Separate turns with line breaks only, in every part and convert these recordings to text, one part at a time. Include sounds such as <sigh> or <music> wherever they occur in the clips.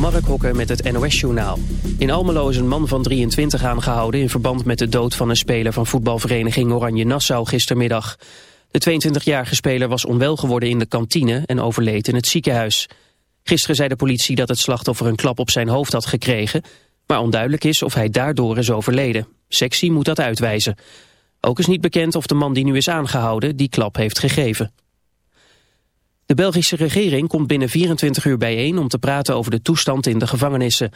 Mark Hokker met het NOS-journaal. In Almelo is een man van 23 aangehouden... in verband met de dood van een speler van voetbalvereniging Oranje Nassau gistermiddag. De 22-jarige speler was onwel geworden in de kantine en overleed in het ziekenhuis. Gisteren zei de politie dat het slachtoffer een klap op zijn hoofd had gekregen... maar onduidelijk is of hij daardoor is overleden. Sectie moet dat uitwijzen. Ook is niet bekend of de man die nu is aangehouden die klap heeft gegeven. De Belgische regering komt binnen 24 uur bijeen om te praten over de toestand in de gevangenissen.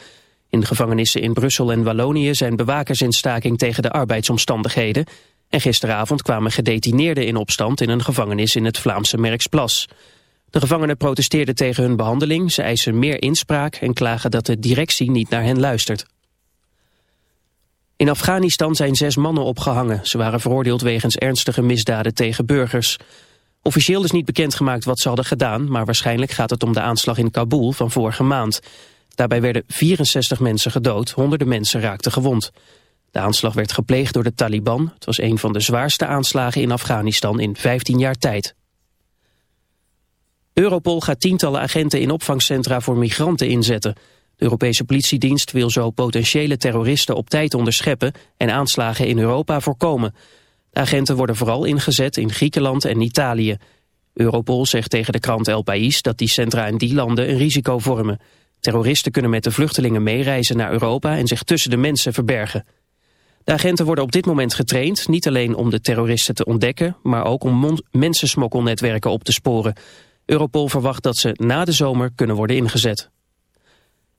In de gevangenissen in Brussel en Wallonië zijn bewakers in staking tegen de arbeidsomstandigheden. En gisteravond kwamen gedetineerden in opstand in een gevangenis in het Vlaamse Merksplas. De gevangenen protesteerden tegen hun behandeling, ze eisen meer inspraak en klagen dat de directie niet naar hen luistert. In Afghanistan zijn zes mannen opgehangen. Ze waren veroordeeld wegens ernstige misdaden tegen burgers. Officieel is niet bekendgemaakt wat ze hadden gedaan... maar waarschijnlijk gaat het om de aanslag in Kabul van vorige maand. Daarbij werden 64 mensen gedood, honderden mensen raakten gewond. De aanslag werd gepleegd door de Taliban. Het was een van de zwaarste aanslagen in Afghanistan in 15 jaar tijd. Europol gaat tientallen agenten in opvangcentra voor migranten inzetten. De Europese politiedienst wil zo potentiële terroristen op tijd onderscheppen... en aanslagen in Europa voorkomen... Agenten worden vooral ingezet in Griekenland en Italië. Europol zegt tegen de krant El País dat die centra in die landen een risico vormen. Terroristen kunnen met de vluchtelingen meereizen naar Europa en zich tussen de mensen verbergen. De agenten worden op dit moment getraind, niet alleen om de terroristen te ontdekken, maar ook om mensensmokkelnetwerken op te sporen. Europol verwacht dat ze na de zomer kunnen worden ingezet.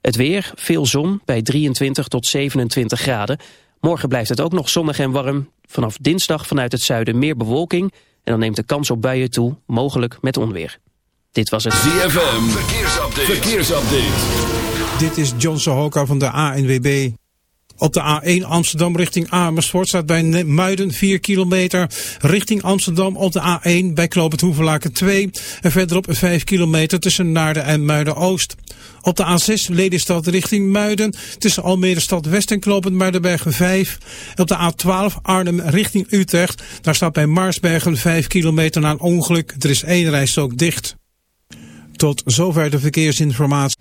Het weer, veel zon, bij 23 tot 27 graden. Morgen blijft het ook nog zonnig en warm. Vanaf dinsdag vanuit het zuiden meer bewolking. En dan neemt de kans op buien toe, mogelijk met onweer. Dit was het
ZFM. Verkeersupdate. Verkeersupdate.
Dit is John Sohoka van de ANWB. Op de A1 Amsterdam richting Amersfoort staat bij Muiden 4 kilometer. Richting Amsterdam op de A1 bij Knoopend Hoevelaken 2. En verderop 5 kilometer tussen Naarden en Muiden-Oost. Op de A6 Lelystad richting Muiden tussen Almere Stad West en Knopend Muidenbergen 5. En op de A12 Arnhem richting Utrecht. Daar staat bij Marsbergen 5 kilometer na een ongeluk. Er is één rijstrook dicht. Tot zover de verkeersinformatie.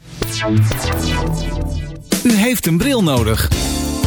U heeft een bril nodig.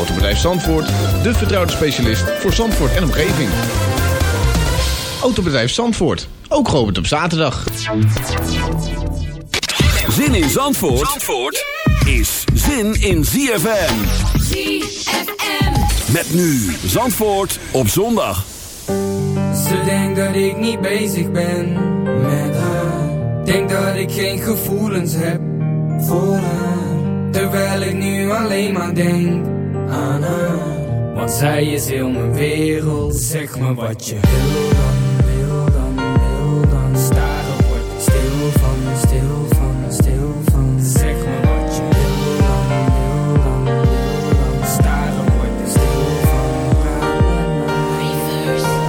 Autobedrijf Zandvoort, de vertrouwde specialist voor Zandvoort en omgeving. Autobedrijf Zandvoort, ook geopend op zaterdag.
Zin in Zandvoort, Zandvoort is zin in ZFM.
ZFM.
Met nu Zandvoort op zondag.
Ze denkt dat ik niet bezig ben met haar. Denk dat ik geen gevoelens heb voor haar. Terwijl ik nu alleen maar denk Want zij is heel mijn wereld. Zeg me wat je wil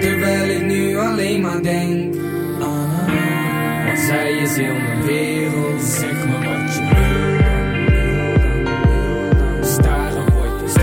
Terwijl ik nu alleen maar denk haar. Want zij is heel mijn wereld. Zeg me wat je wil dan, wil dan, wil dan. Staren word je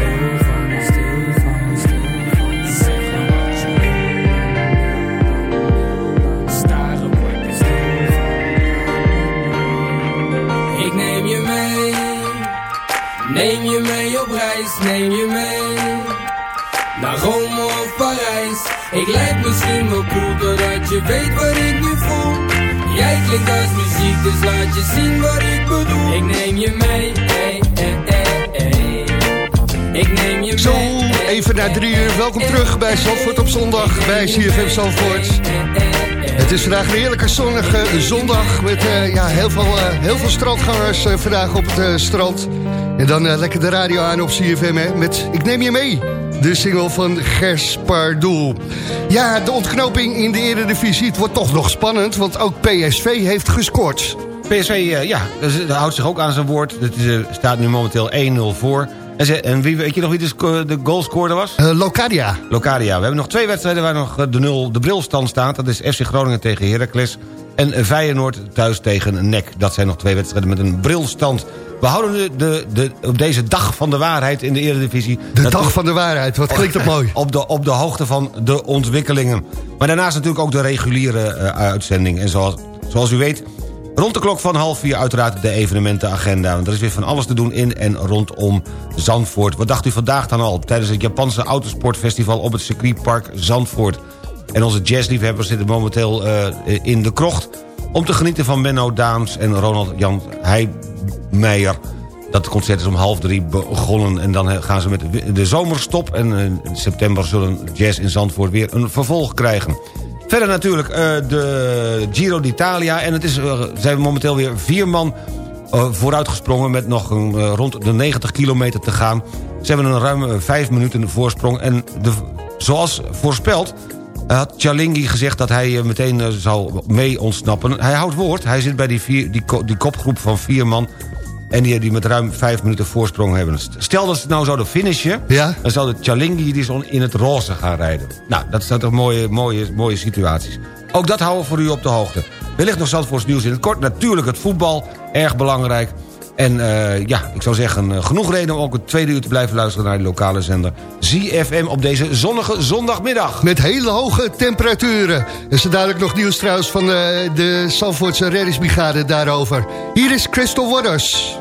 je weet wat ik nu voel. Jij klinkt als muziek, dus laat je zien wat ik bedoel. Ik neem je mee, ey, ey, ey, ey. Ik neem je
Zo,
mee. ey,
even na drie uur. Welkom terug bij Zandvoort op zondag bij CFM Zandvoort. Het is vandaag een heerlijke zonnige zondag met eh, ja, heel, veel, eh, heel veel strandgangers eh, vandaag op het strand. En dan lekker de radio aan op CFM hè, met Ik Neem Je Mee. De single van Gers Pardoel. Ja, de ontknoping in de Eredivisie. Het wordt toch nog spannend, want ook PSV heeft gescoord.
PSV, eh, ja, houdt zich ook aan zijn woord. Het eh, staat nu momenteel 1-0 voor. En, wie, weet je nog wie de, de goalscorer was?
Eh, Locadia.
Locadia. We hebben nog twee wedstrijden waar nog de, nul, de brilstand staat. Dat is FC Groningen tegen Heracles. En Feyenoord thuis tegen NEC. Dat zijn nog twee wedstrijden met een brilstand. We houden de, de, de, op deze dag van de waarheid in de Eredivisie...
De dag van de waarheid, wat klinkt dat mooi.
op de, op de hoogte van de ontwikkelingen. Maar daarnaast natuurlijk ook de reguliere eh, uitzending. En zoals, zoals u weet, rond de klok van half vier uiteraard de evenementenagenda. Want er is weer van alles te doen in en rondom Zandvoort. Wat dacht u vandaag dan al? Tijdens het Japanse autosportfestival op het circuitpark Zandvoort. En onze jazzliefhebbers zitten momenteel eh, in de krocht... om te genieten van Menno Daams en Ronald Jan Heijmeijer. Dat concert is om half drie begonnen. En dan eh, gaan ze met de zomerstop. En eh, in september zullen Jazz in Zandvoort weer een vervolg krijgen. Verder natuurlijk eh, de Giro d'Italia. En het is, eh, zijn momenteel weer vier man eh, vooruitgesprongen... met nog een, eh, rond de 90 kilometer te gaan. Ze hebben een ruim eh, vijf minuten voorsprong. En de, zoals voorspeld had Chalingi gezegd dat hij eh, meteen eh, zou mee ontsnappen. Hij houdt woord. Hij zit bij die, vier, die, ko- die kopgroep van vier man... En die, die met ruim vijf minuten voorsprong hebben. Stel dat ze nou zouden finishen...
Ja.
dan zou de Chalingi die zo in het roze gaan rijden. Nou, dat zijn toch mooie, mooie, mooie situaties. Ook dat houden we voor u op de hoogte. Wellicht nog Zandvoorts nieuws in het kort. Natuurlijk het voetbal, erg belangrijk. En eh, ja, ik zou zeggen, eh, genoeg reden om ook het tweede uur te blijven luisteren... naar de lokale zender ZFM op deze zonnige zondagmiddag.
Met hele hoge temperaturen. Er is dadelijk nog nieuws trouwens van de, de Zandvoortse reddingsbrigade daarover. Hier is Crystal Waters.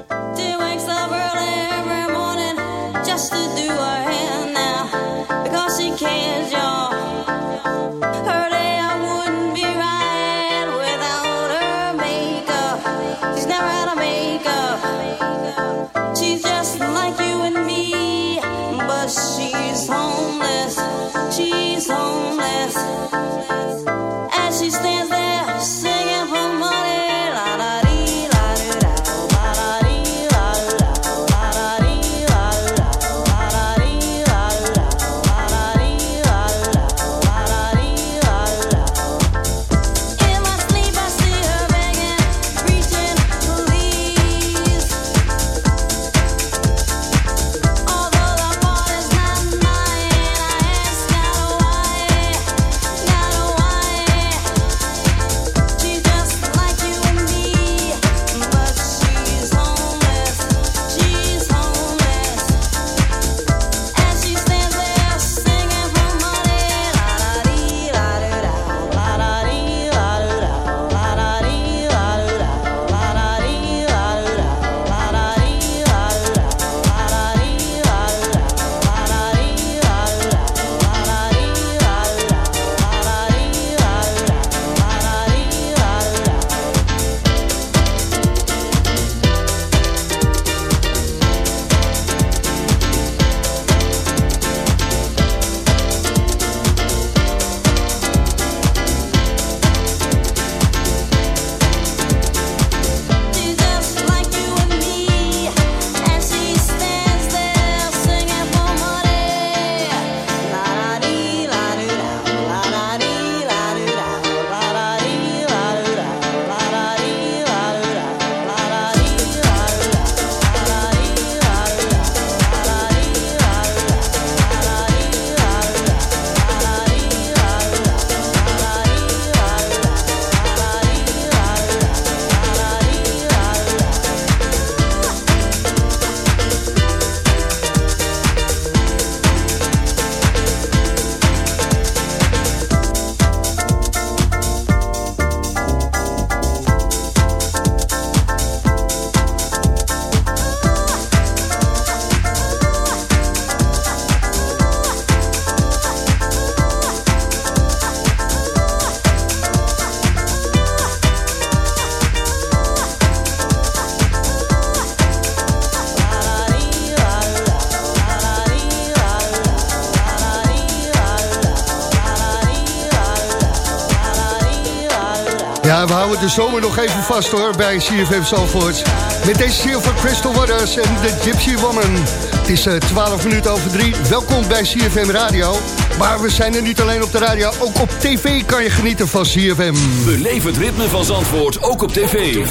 De zomer nog even vast hoor bij CFM Zalvoort. Met deze single van Crystal Waters en The Gypsy Woman. Het is eh, 12 minuten over drie. Welkom bij CFM Radio. Maar we zijn er niet alleen op de radio, ook op tv kan je genieten van CFM.
Beleef het ritme van Zandvoort ook op tv.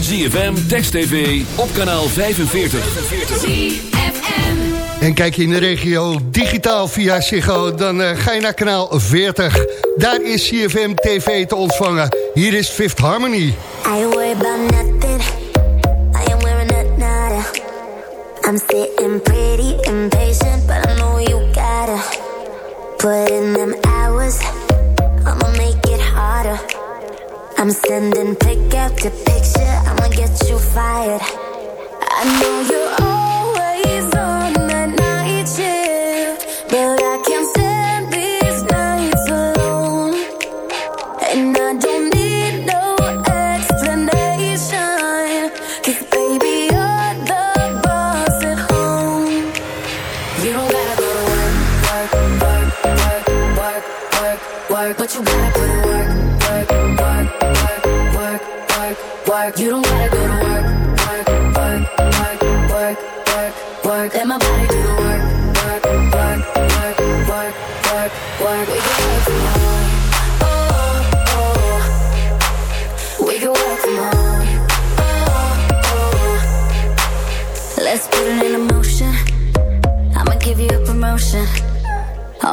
ZFM, Text TV, op kanaal 45.
En kijk je in de regio digitaal via Ziggo, dan eh, ga je naar kanaal 40. Daar is CFM TV te ontvangen. Hier is Fifth Harmony.
I worried about nothing. I am wearing a nada. I'm sitting pretty impatient, but I know you gotta put in them hours. I'ma make it harder. I'm sending pick after picture. I'ma get you fired. I know you're always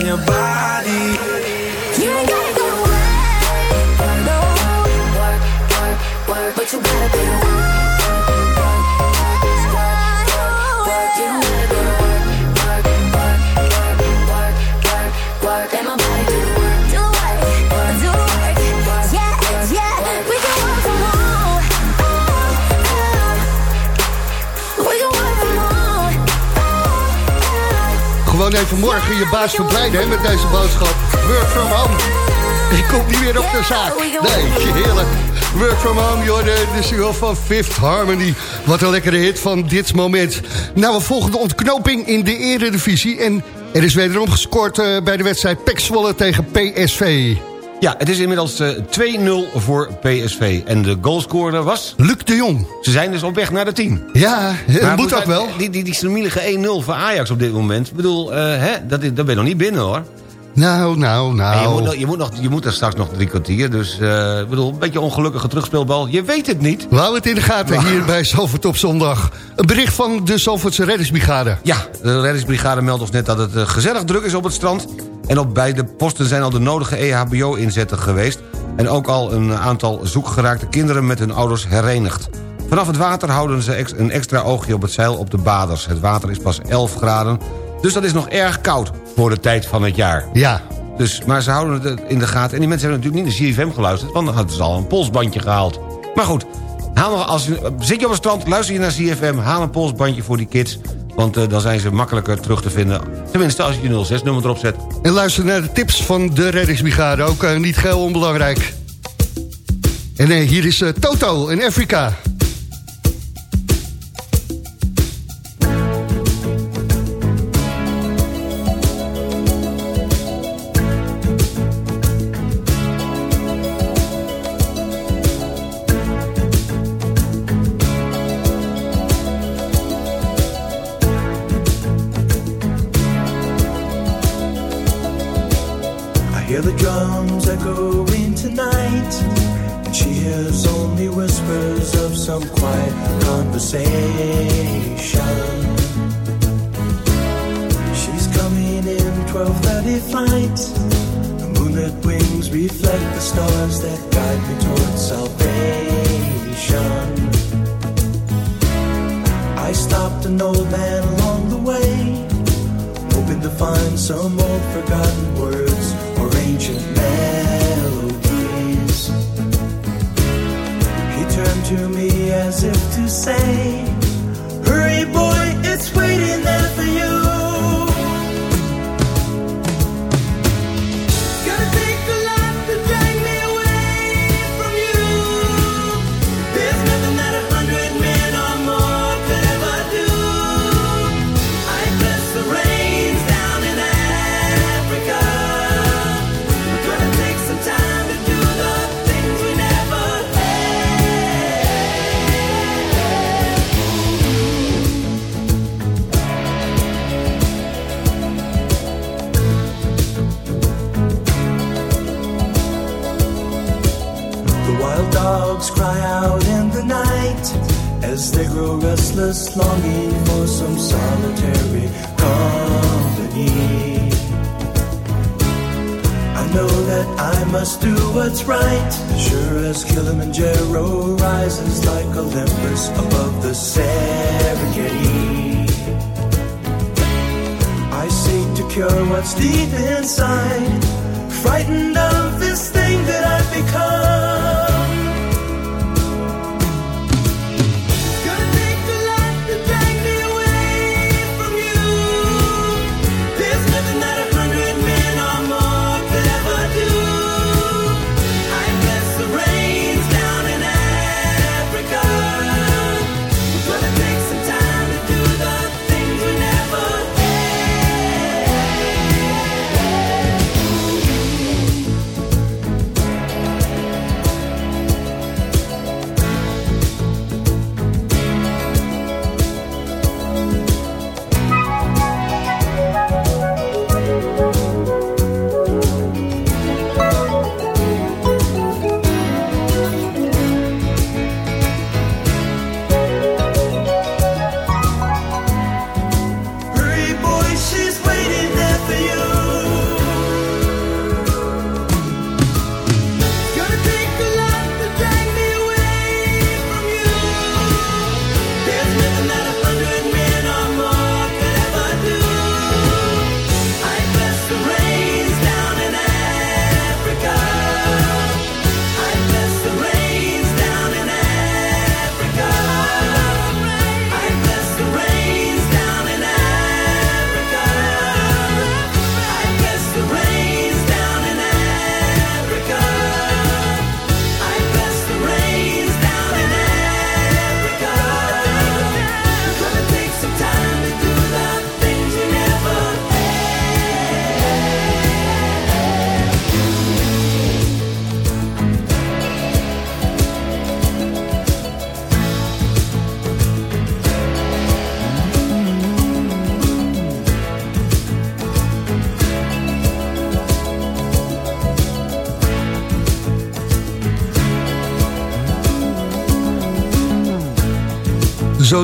on your body.
Gewoon even morgen je baas verblijden hè, met deze boodschap. Work from home. Ik kom niet meer op de zaak. Nee, heerlijk. Work from home, joh, de, single van Fifth Harmony. Wat een lekkere hit van dit moment. Nou, we volgen de ontknoping in de eredivisie. En er is wederom gescoord eh, bij de wedstrijd Zwolle tegen PSV.
Ja, het is inmiddels eh, 2-0 voor PSV. En de goalscorer was...
Luc de Jong.
Ze zijn dus op weg naar de 10.
Ja, het
Maar
moet ook wel.
Die, die, die slimielige 1-0 voor Ajax op dit moment. Ik bedoel, eh, hè, dat, is, dat ben je nog niet binnen hoor.
Nou, nou,
En je, moet,
nou.
nog- je, moet nog, je moet er straks nog drie kwartier. Dus eh, ik bedoel, een beetje ongelukkige terugspeelbal. Je weet het niet.
We houden het in de gaten hier bij Zalvoort op zondag. Een bericht van de Zalvoortse reddingsbrigade.
Ja, de reddingsbrigade meldt ons net dat het eh, gezellig druk is op het strand. En op beide posten zijn al de nodige EHBO-inzetten geweest. En ook al een aantal zoekgeraakte kinderen met hun ouders herenigd. Vanaf het water houden ze een extra oogje op het zeil op de baders. Het water is pas 11 graden, dus dat is nog erg koud voor de tijd van het jaar.
Ja,
Dus, maar ze houden het in de gaten. En die mensen hebben natuurlijk niet naar CFM geluisterd... want dan hadden ze al een polsbandje gehaald. Maar goed, haal nog, als zit je op het strand, luister je naar CFM... haal een polsbandje voor die kids. Want eh, dan zijn ze makkelijker terug te vinden. Tenminste, als je je 06-nummer erop zet.
En luister naar de tips van de reddingsbrigade. Ook eh, niet geheel onbelangrijk. En eh, hier is Toto in Afrika.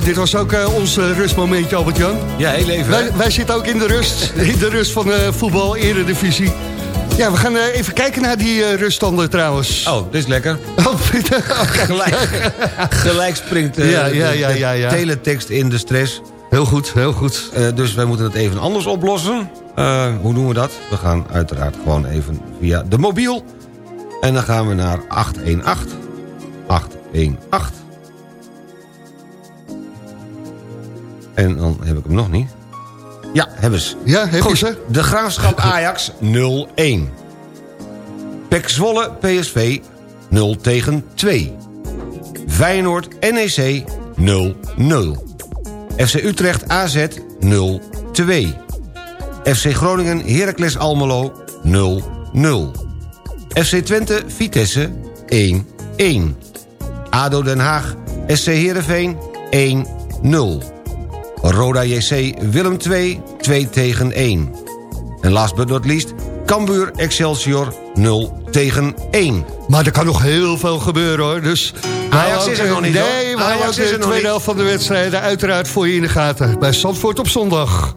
Dit was ook eh, ons eh, rustmomentje, Albert-Jan.
Ja, heel even.
Wij, zitten ook in de rust, <laughs> in de rust van uh, voetbal, eredivisie. Ja, we gaan even kijken naar die ruststanden trouwens.
Oh, dit is lekker. <laughs>
Oh, oh
gelijk, <laughs> gelijk springt
ja, ja, ja, ja, ja.
teletext in de stress.
Heel goed, heel goed.
dus wij moeten het even anders oplossen. hoe doen we dat? We gaan uiteraard gewoon even via de mobiel. En dan gaan we naar 818. 818. En dan heb ik hem nog niet. Ja, hebben ze.
Ja, heb je
Goed,
ze?
De Graafschap <laughs> Ajax 0-1. PEC Zwolle PSV 0 tegen 2. Feyenoord NEC 0-0. FC Utrecht AZ 0-2. FC Groningen Heracles Almelo 0-0. FC Twente Vitesse 1-1. ADO Den Haag SC Heerenveen 1-0. Roda JC Willem 2 2 tegen 1. En last but not least Cambuur Excelsior 0 tegen 1.
Maar er kan nog heel veel gebeuren hoor. Dus
Ajax is er nog niet,
Nee, we
Ajax is er
de
nog
tweede helft van de wedstrijden uiteraard voor je in de gaten. Bij Zandvoort op zondag.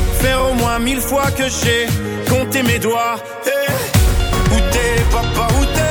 faire au moins mille fois que j'ai compté mes doigts. Eh, Où t'es papa, où t'es?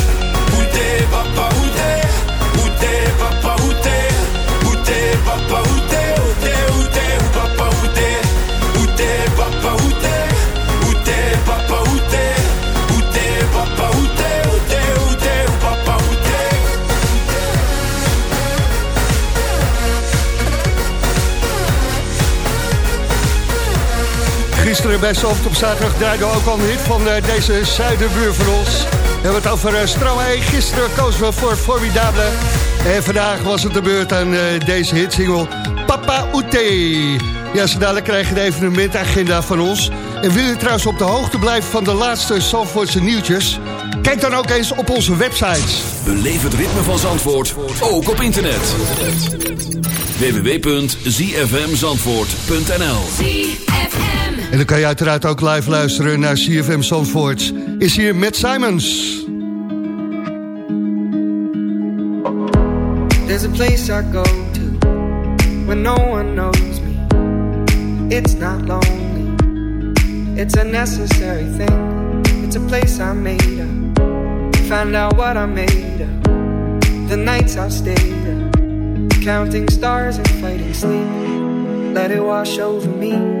Gisteren bij Zalft op zaterdag draaiden we ook al een hit van eh, deze zuidenbuur van ons. We hebben het over uh, Stromae. Gisteren kozen we voor Formidable. En vandaag was het de beurt aan eh, deze hitsingle Papa Oete. Ja, zo dadelijk krijg je de evenementagenda van ons. En wil je trouwens op de hoogte blijven van de laatste Zandvoortse nieuwtjes? Kijk dan ook eens op onze websites.
Beleef het ritme van Zandvoort, ook op internet. www.zfmzandvoort.nl
En dan kan je uiteraard ook live luisteren naar CFM Zandvoort. Is hier Matt Simons.
There's a place I go to when no one knows me. It's not lonely, it's a necessary thing. It's a place I made up. Find out what I made of. The nights I've stayed up. counting stars and fighting sleep. Let it wash over me.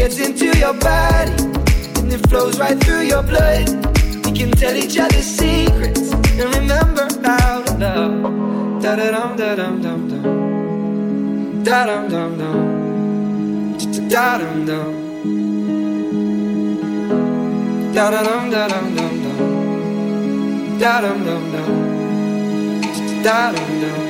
Gets into your body and it flows right through your blood. We can tell each other secrets and remember how to love. Da da dum da dum dum dum. Da dum dum dum. Da dum dum. Da da dum da dum dum dum. Da dum dum dum. Da dum dum.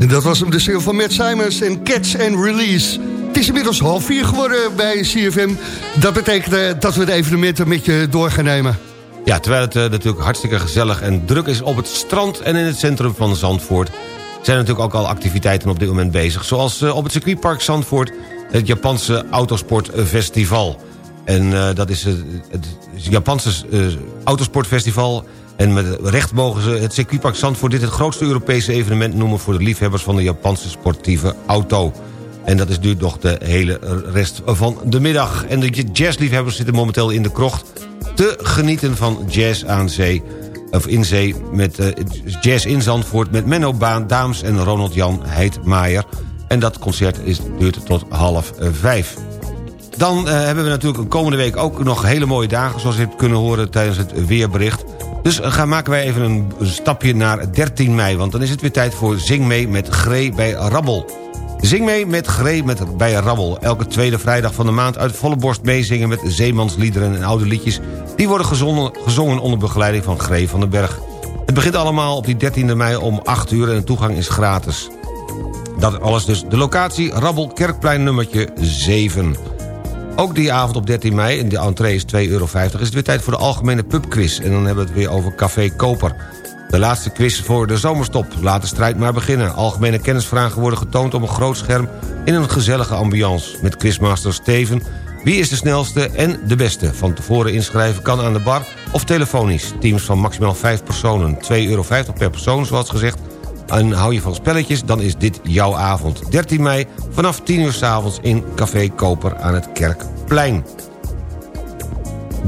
En dat was hem de single van Matt Simons en Catch and Release. Het is inmiddels half vier geworden bij CFM. Dat betekent eh, dat we de evenementen met je door gaan nemen.
Ja, terwijl het eh, natuurlijk hartstikke gezellig en druk is op het strand... en in het centrum van Zandvoort... zijn er natuurlijk ook al activiteiten op dit moment bezig. Zoals eh, op het circuitpark Zandvoort... het Japanse Autosportfestival. En dat is het, het Japanse Autosportfestival... en met recht mogen ze het circuitpark Zandvoort... dit het grootste Europese evenement noemen... voor de liefhebbers van de Japanse sportieve auto. En dat is duurt nog de hele rest van de middag. En de jazzliefhebbers zitten momenteel in de krocht... te genieten van jazz aan zee of in zee met eh, jazz in Zandvoort... met Menno Baan, Daams en Ronald Jan Heidmaier. En dat concert is, duurt tot half vijf. Dan eh, hebben we natuurlijk komende week ook nog hele mooie dagen... zoals je hebt kunnen horen tijdens het weerbericht. Dus eh, gaan maken wij even een stapje naar 13 mei... want dan is het weer tijd voor Zing mee met Gree bij Rabbel. Zing mee met Gree met, bij Rabbel. Elke tweede vrijdag van de maand uit volle borst meezingen... met zeemansliederen en oude liedjes... die worden gezongen, gezongen onder begeleiding van Gree van den Berg. Het begint allemaal op die 13e mei om 8 uur... en de toegang is gratis. Dat alles dus de locatie Rabbel Kerkplein nummertje 7. Ook die avond op 13 mei, en de entree is 2,50 euro... is het weer tijd voor de algemene pubquiz. En dan hebben we het weer over Café Koper. De laatste quiz voor de zomerstop. Laat de strijd maar beginnen. Algemene kennisvragen worden getoond op een groot scherm... in een gezellige ambiance. Met quizmaster Steven. Wie is de snelste en de beste? Van tevoren inschrijven kan aan de bar of telefonisch. Teams van maximaal 5 personen. 2,50 euro per persoon, zoals gezegd. En hou je van spelletjes, dan is dit jouw avond. 13 mei vanaf 10 uur s avonds in Café Koper aan het Kerkplein.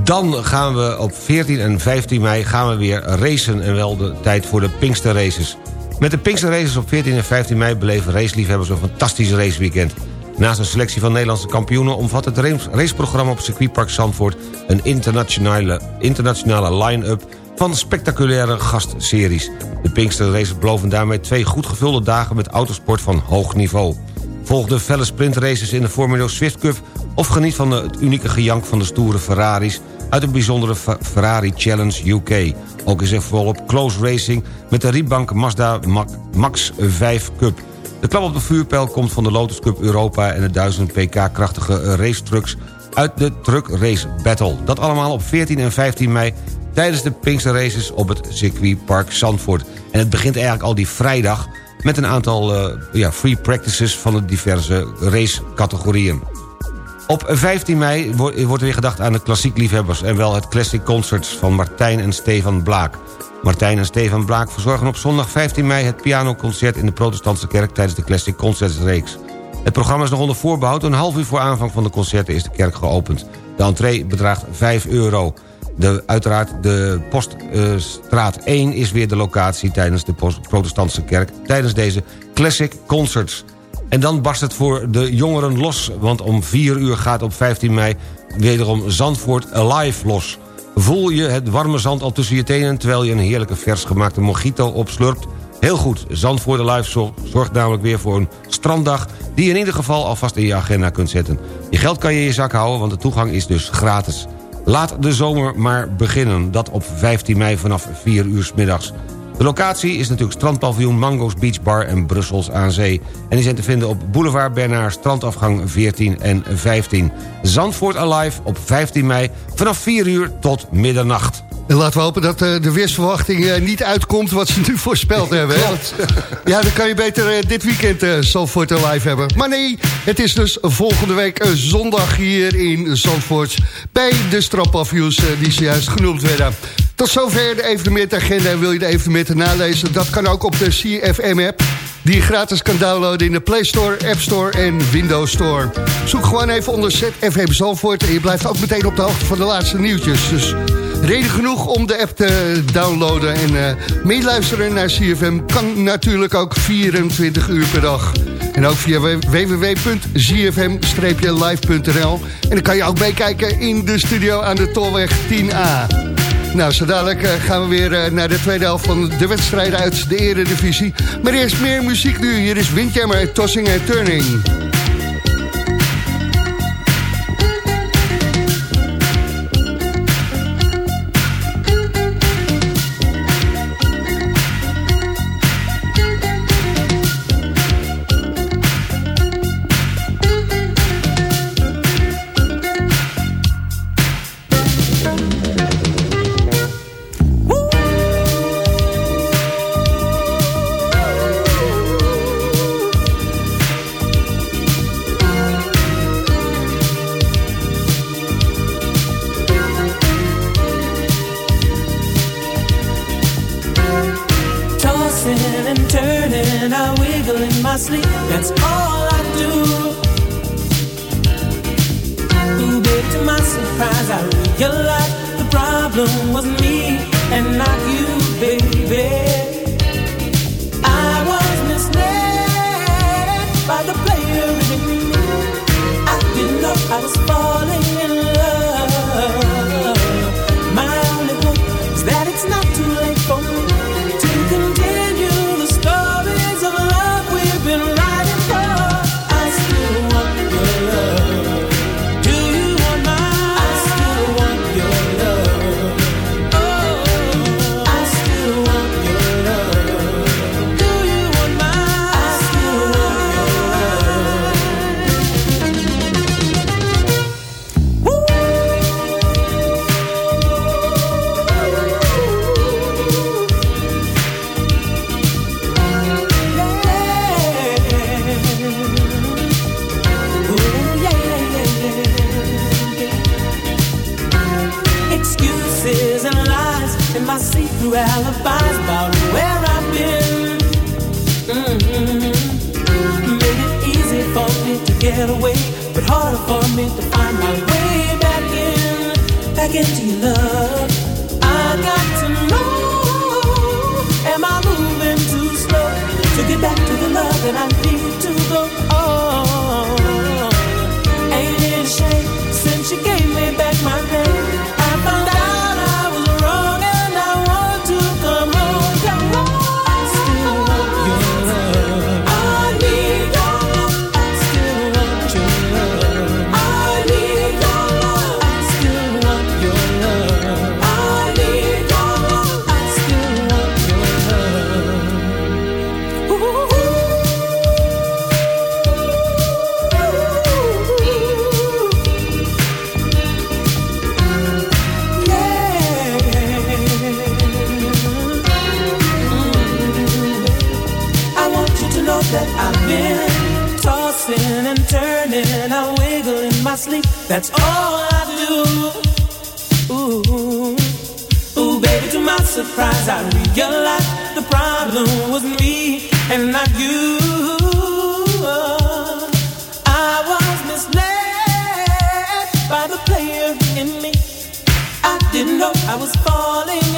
Dan gaan we op 14 en 15 mei gaan we weer racen... en wel de tijd voor de Pinkster Races. Met de Pinkster Races op 14 en 15 mei... beleven raceliefhebbers een fantastisch raceweekend. Naast een selectie van Nederlandse kampioenen... omvat het race- raceprogramma op circuitpark Zandvoort... een internationale, internationale line-up van spectaculaire gastseries. De Pinkster Races beloven daarmee twee goed gevulde dagen... met autosport van hoog niveau. Volg de felle sprintraces in de Formula Swift Cup Of geniet van de- het unieke gejank van de stoere Ferraris... uit een bijzondere Ferrari Challenge UK. Ook is er volop close racing met de Ribank Mazda Ma- Max 5 Cup. De klap op de vuurpijl komt van de Lotus Cup Europa... en de 1000 pk krachtige racetrucks uit de Truck Race Battle. Dat allemaal op 14 en 15 mei tijdens de Pinkster Races op het circuitpark Zandvoort. En het begint eigenlijk al die vrijdag met een aantal eh, ja, free practices van de diverse racecategorieën. Op 15 mei wo- wordt er weer gedacht aan de klassiek liefhebbers... en wel het Classic Concerts van Martijn en Stefan Blaak. Martijn en Stefan Blaak verzorgen op zondag 15 mei... het pianoconcert in de protestantse kerk tijdens de Classic Concerts reeks. Het programma is nog onder voorbehoud. Een half uur voor aanvang van de concerten is de kerk geopend. De entree bedraagt 5 euro. De, uiteraard, de Poststraat 1 is weer de locatie tijdens de protestantse kerk... tijdens deze Classic Concerts. En dan barst het voor de jongeren los, want om 4 uur gaat op 15 mei... wederom Zandvoort Alive los. Voel je het warme zand al tussen je tenen... terwijl je een heerlijke vers gemaakte mojito opslurpt? Heel goed, Zandvoort Alive zor- zorgt namelijk weer voor een stranddag... die je in ieder geval alvast in je agenda kunt zetten. Je geld kan je in je zak houden, want de toegang is dus gratis. Laat de zomer maar beginnen. Dat op 15 mei vanaf 4 uur 's middags. De locatie is natuurlijk strandpaviljoen Mango's Beach Bar en Brussels aan Zee. En die zijn te vinden op Boulevard Bernard, strandafgang 14 en 15. Zandvoort Alive op 15 mei vanaf 4 uur tot middernacht.
En laten we hopen dat eh, de weersverwachting eh, niet uitkomt wat ze nu voorspeld <laughs> hebben. hè? Want, ja, dan kan je beter eh, dit weekend eh Zandvoort live hebben. Maar nee, het is dus volgende week eh, zondag hier in Zandvoort... bij de strandpaviljoens eh, die zojuist genoemd werden. Tot zover de evenementagenda. En wil je de evenementen nalezen? Dat kan ook op de CFM-app... die je gratis kan downloaden in de Play Store, App Store en Windows Store. Zoek gewoon even onder ZFM Zandvoort... en je blijft ook meteen op de hoogte van de laatste nieuwtjes. Dus Reden genoeg om de app te downloaden en eh, meeluisteren naar CFM kan natuurlijk ook 24 uur per dag. En ook via www.zfm-live.nl. En dan kan je ook meekijken in de studio aan de Tolweg 10A. Nou, zo dadelijk eh, gaan we weer eh, naar de tweede helft van de wedstrijden uit de eredivisie. Maar eerst meer muziek nu. Hier is Windjammer, Tossing en Turning.
Sleep. That's all I do. Ooh,
ooh, baby, to my surprise, I realized the problem was me and not you. I was misled by the player in me. I didn't know I was falling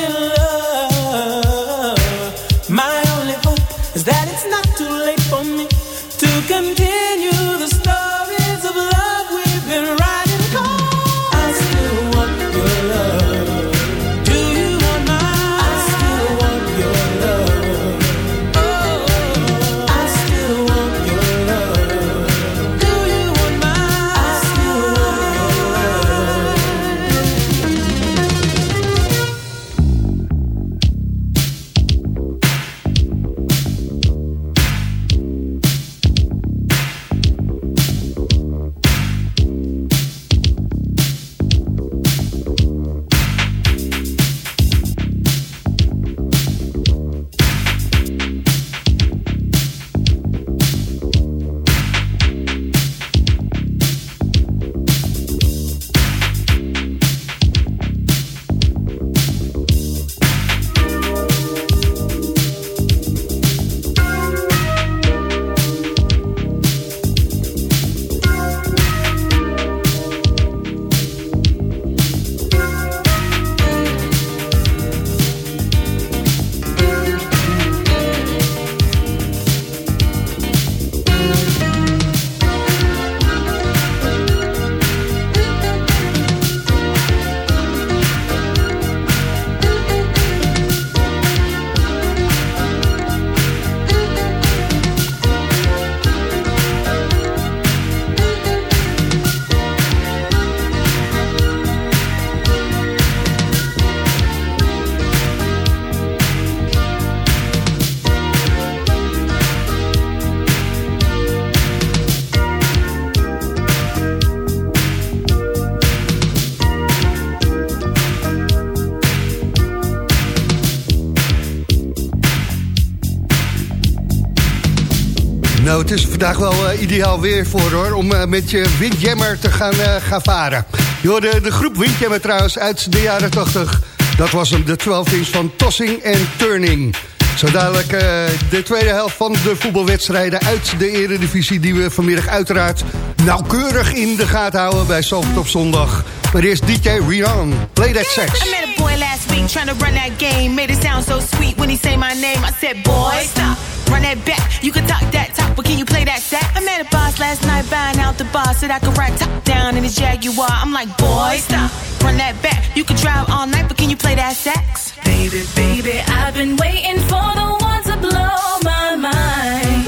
vandaag wel eh, ideaal weer voor hoor, om eh, met je windjammer te gaan, eh, gaan varen. Je hoorde de groep Windjammer trouwens uit de jaren 80. Dat was hem, de 12 inch van Tossing en Turning. Zo dadelijk de tweede helft van de voetbalwedstrijden uit de eredivisie... die we vanmiddag uiteraard nauwkeurig in de gaten houden bij Zalvert op zondag. Maar eerst DJ Rian, Play That Sex.
I met a boy last week trying to run that game. Made it sound so sweet when he say my name. I said, boy, stop. Run that back. You can talk that but can you play that sax? I met a boss last night buying out the bar. Said I could ride top down in his Jaguar. I'm like, boy, stop. Run that back. You can drive all night, but can you play that sax?
Baby, baby, I've been waiting for the one to blow my mind.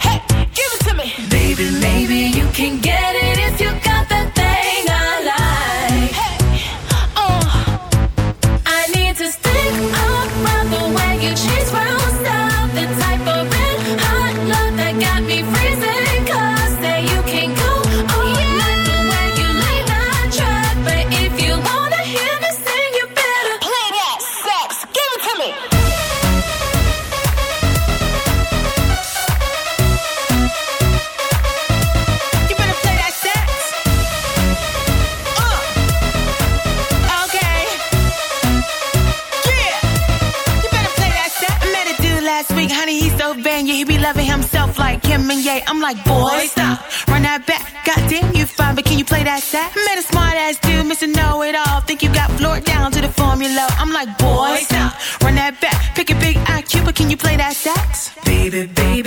Hey, give it to me.
Baby, maybe like,
boy, stop, run that back. Goddamn, you fine, but can you play that sax? Met a smart ass dude, Mr. Know It All. Think you got floored down to the formula. I'm like, boy, stop, run that back. Pick a big IQ, but can you play that sax?
Baby, baby,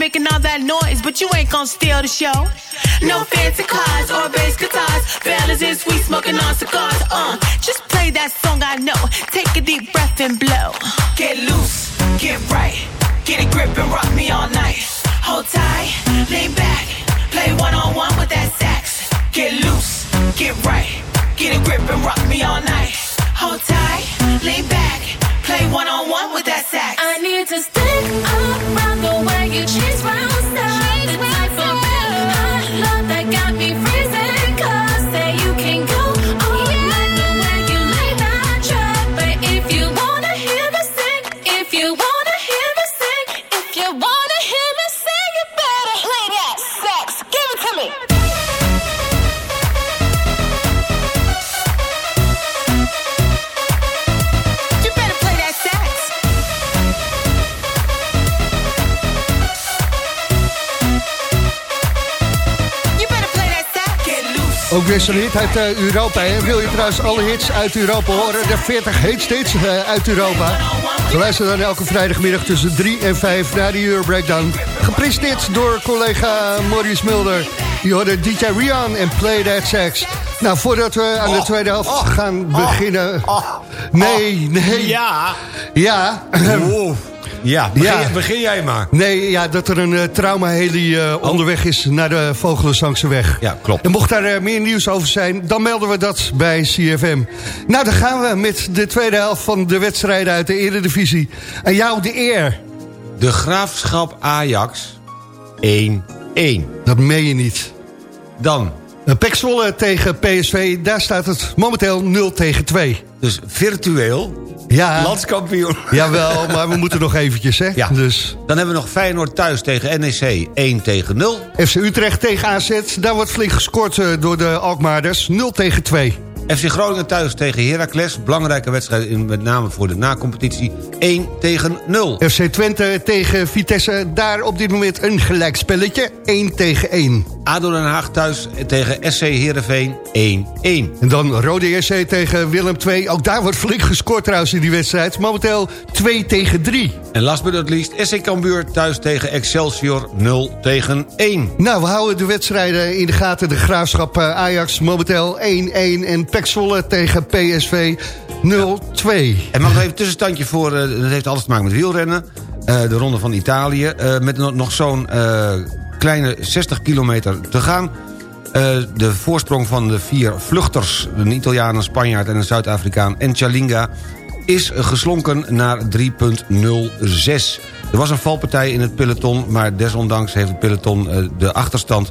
making all that noise, but you ain't gonna steal the show. No fancy cars or bass guitars. Fellas in sweet smoking on cigars. Uh, just play that song I know. Take a deep breath and blow. Get loose, get right, get a grip and rock me all night. Hold tight, lean back, play one on one with that sax. Get loose, get right, get a grip and rock me all night. Hold tight, lean back, play one on one with that sax.
I need to stick
weer zo'n hit uit eh, Europa. Hè? Wil je trouwens alle hits uit Europa horen? De 40 heetste hits eh, uit Europa. Luister dan elke vrijdagmiddag tussen 3 en 5 naar de Euro Breakdown. Gepresenteerd door collega Maurice Mulder. Die hoorde DJ Rian en Play That Sax. Nou, voordat we aan de tweede helft gaan beginnen... Nee, nee.
Ja.
Ja.
Ja, begin,
Ja.
begin jij maar.
Nee, ja, dat er een eh, trauma-heli eh, onderweg is naar de Vogelenzangse weg.
Ja, klopt.
En mocht daar eh, meer nieuws over zijn, dan melden we dat bij CFM. Nou, dan gaan we met de tweede helft van de wedstrijden uit de Eredivisie. En jou de eer.
De Graafschap Ajax 1-1.
Dat meen je niet.
Dan,
Pek Zwolle tegen PSV, daar staat het momenteel 0 tegen 2.
Dus virtueel,
Ja,
landskampioen.
jawel, maar we moeten nog eventjes, hè.
Ja.
Dus
Dan hebben we nog Feyenoord thuis tegen NEC 1 tegen 0.
FC Utrecht tegen AZ, daar wordt flink gescoord eh, door de Alkmaarders. 0 tegen 2.
FC Groningen thuis tegen Heracles. Belangrijke wedstrijd, in, met name voor de na-competitie. 1 tegen 0.
FC Twente tegen Vitesse, daar op dit moment een gelijkspelletje. 1 tegen 1.
ADO Den Haag thuis tegen SC Heerenveen 1-1.
En dan Rode RC tegen Willem 2. Ook daar wordt flink gescoord trouwens in die wedstrijd. Momenteel 2 tegen 3.
En last but not least, SC Cambuur thuis tegen Excelsior 0 tegen 1.
Nou, we houden de wedstrijden in de gaten. De Graafschap eh, Ajax momenteel 1-1. En Pek Zwolle tegen PSV 0-2.
En mag ik even een tussenstandje voor, eh, dat heeft alles te maken met wielrennen. Eh, de Ronde van Italië. met nog, nog zo'n kleine 60 kilometer te gaan. Eh, de voorsprong van de vier vluchters, een Italiaan, een Spanjaard en een Zuid-Afrikaan en Chalinga, is geslonken naar 3.06. Er was een valpartij in het peloton, maar desondanks heeft het peloton eh, de achterstand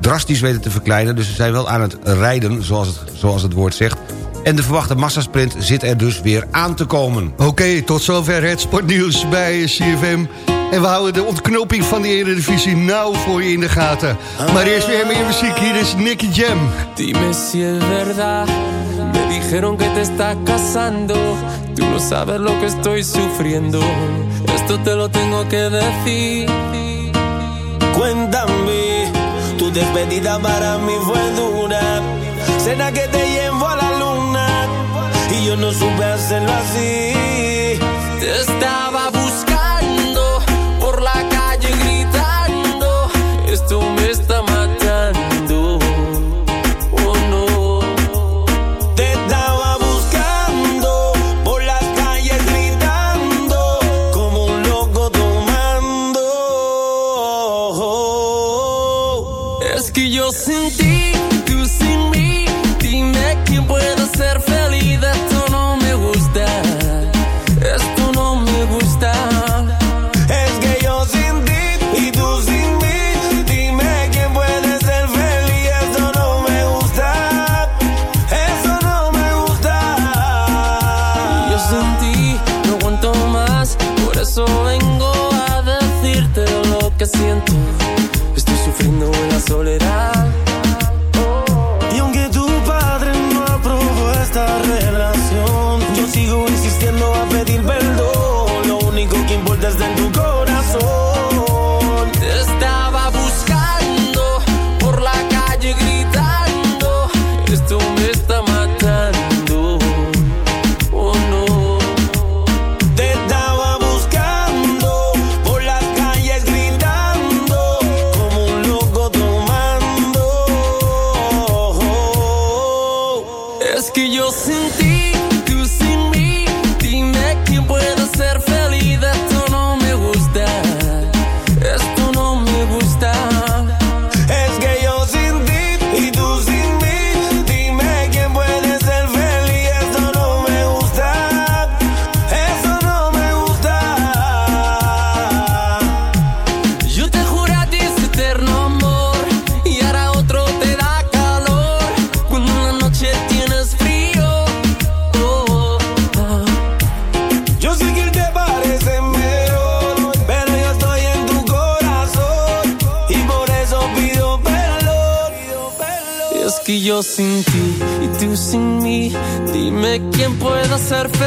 drastisch weten te verkleinen. Dus ze zijn wel aan het rijden, zoals zoals het woord zegt. En de verwachte massasprint zit er dus weer aan te komen.
Oké, tot zover het sportnieuws bij CFM. En we houden de ontknoping van de Eredivisie nauw voor je in de gaten. Maar eerst weer meer muziek. Hier is Nicky Jam.
Dime si es verdad. Me dijeron que te estás casando. Tú no sabes lo que estoy sufriendo. Esto te lo tengo que decir.
Cuéntame, tu despedida para mí fue dura. Cena que te yo no supe hacerlo así.
Te estaba buscando por la calle gritando. Esto me está matando. Oh no.
Te estaba buscando por las calles gritando como un loco tomando.
Es que yo sin ti, tú sin mí. Dime quién puede ser feliz. Esto no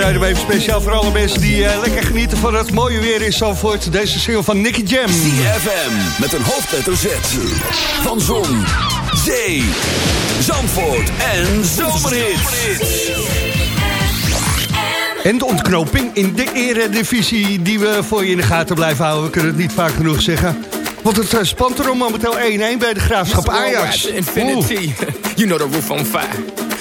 Iglesias.
We even speciaal voor alle mensen die eh, lekker genieten van het mooie weer in Zandvoort. Deze single van Nicky Jam.
CFM met een hoofdletter Z. Van Zon, Zee, Zandvoort en Zomerhits.
En de ontknoping in de eredivisie die we voor je in de gaten blijven houden. We kunnen het niet vaak genoeg zeggen. Want het eh, spant er om momenteel 1-1 bij de Graafschap Ajax.
Infinity. <laughs> You know the roof on fire.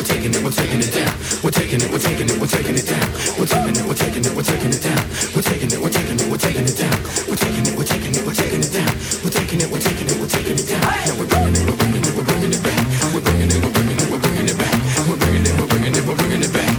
we're taking it, we're taking it down. We're taking it, we're taking it, we're taking it down. We're taking it, we're taking it, we're taking it down. We're taking it, we're taking
it, we're taking it down. We're taking it, we're taking it, we're taking it down. Now we're bringing it, we're bringing it, we're bringing it back. We're bringing it, we're bringing it, we're bringing it back. We're bringing it, we're bringing it,
we're
bringing it back.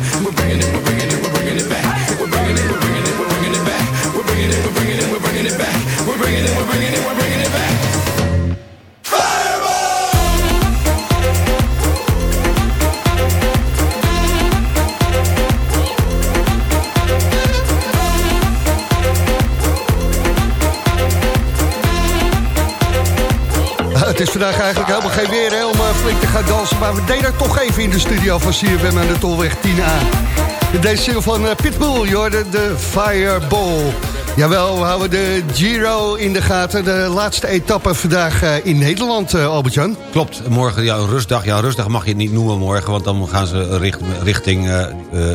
Eigenlijk helemaal geen weer hè, om eh, flink te gaan dansen. Maar we deden het toch even in de studio van CFM aan de Tolweg 10A. Deze single van eh, Pitbull, je de Fireball. Jawel, we houden de Giro in de gaten. De laatste etappe vandaag eh, in Nederland, Albert-Jan.
Klopt, morgen een rustdag. Een rustdag mag je het niet noemen morgen... want dan gaan ze richt- richting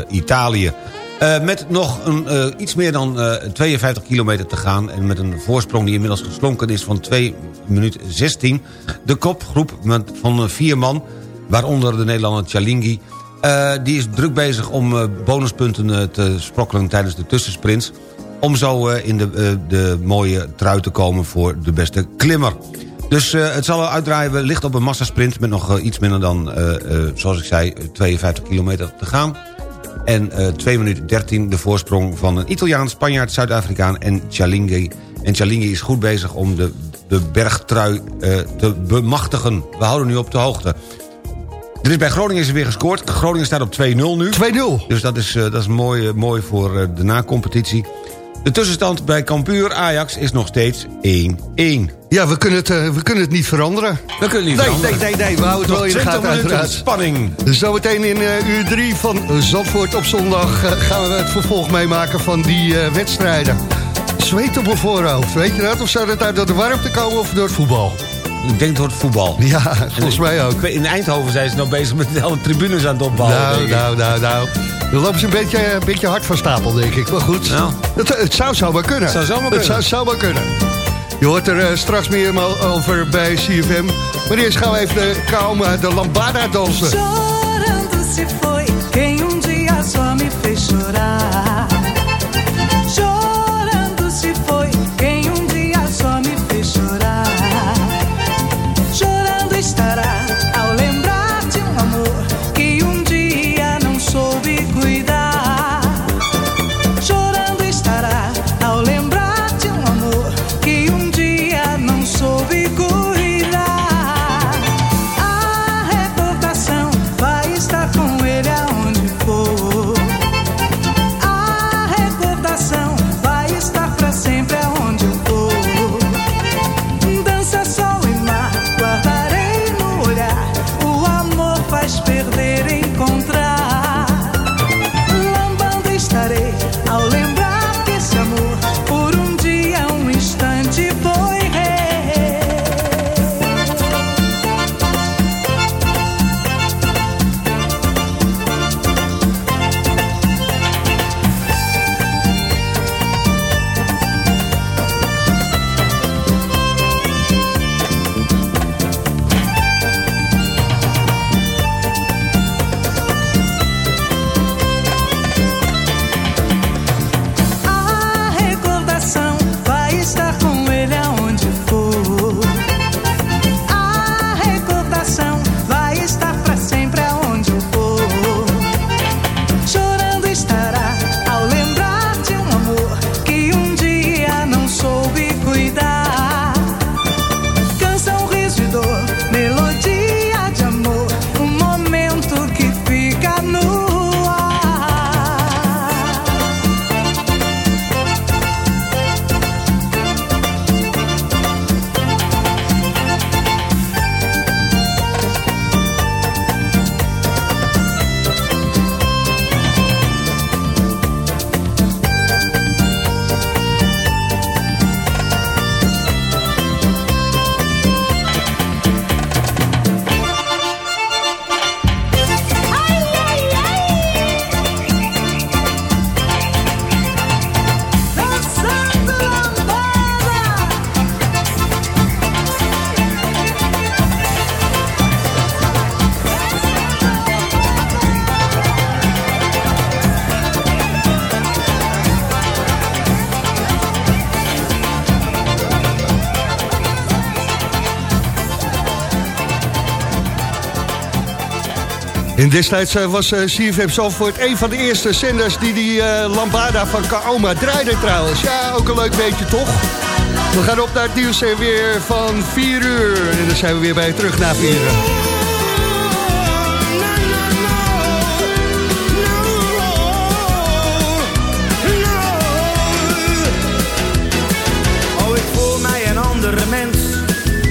Italië. Eh, met nog een, eh, iets meer dan eh, 52 kilometer te gaan... en met een voorsprong die inmiddels geslonken is van 2 minuut 16... de kopgroep van eh, vier man, waaronder de Nederlander Chalingi... eh, die is druk bezig om eh, bonuspunten eh, te sprokkelen tijdens de tussensprints... om zo eh, in de, eh, de mooie trui te komen voor de beste klimmer. Dus eh, het zal uitdraaien. Wellicht op een massasprint... met nog eh, iets minder dan, eh, eh, zoals ik zei, 52 kilometer te gaan... En eh 2 minuten 13 de voorsprong van een Italiaan, Spanjaard, Zuid-Afrikaan en Chalingi. En Chalingi is goed bezig om de, de bergtrui eh, te bemachtigen. We houden nu op de hoogte. Er is bij Groningen is er weer gescoord. Groningen staat op 2-0 nu.
2-0.
Dus dat is, eh, dat is mooi, mooi voor de na-competitie. De tussenstand bij Cambuur Ajax is nog steeds 1-1.
Ja, we kunnen, het, eh, we kunnen het niet veranderen.
We kunnen het niet
nee,
veranderen.
Nee, nee, nee, we houden het wel in de
20
gaten uiteraard.
spanning.
Zometeen in eh, uur 3 van Zandvoort op zondag eh, gaan we het vervolg meemaken van die wedstrijden. Zweet op mijn voorhoofd, weet je dat? Of zou dat uit door de warmte komen of door het voetbal?
Ik denk door het voetbal. <laughs>
Ja, volgens mij ook.
In Eindhoven zijn ze nou bezig met alle tribunes aan het opbouwen.
Nou, nou, nou, nou. Dan lopen ze een beetje, een beetje hard van stapel, denk ik. Maar goed,
Nou.
het, het zou zomaar kunnen.
Het zou zomaar
Het
kunnen.
zou zomaar kunnen. Je hoort er eh, straks meer over bij CFM. Maar eerst gaan we even de Kauma, de Lambada dansen.
Chorando se foi quem um dia só me fez chorar.
En destijds eh, was eh, CFM Zandvoort een van de eerste zenders die die eh, Lambada van Kaoma draaide trouwens. Ja, ook een leuk beetje toch? We gaan op naar het nieuws weer van 4 uur. En dan zijn we weer bij terug na 4 uur.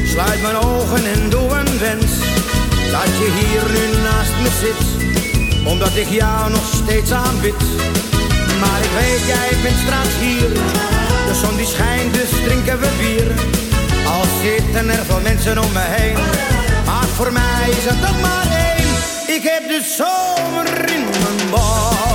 Sluit mijn ogen en doe een wens. Dat je hier Omdat ik jou nog steeds aanbid. Maar ik weet, jij bent straks hier. De zon die schijnt, dus drinken we bier. Al zitten er veel mensen om me heen. Maar voor mij is het toch maar één. Ik heb de zomer in mijn bal.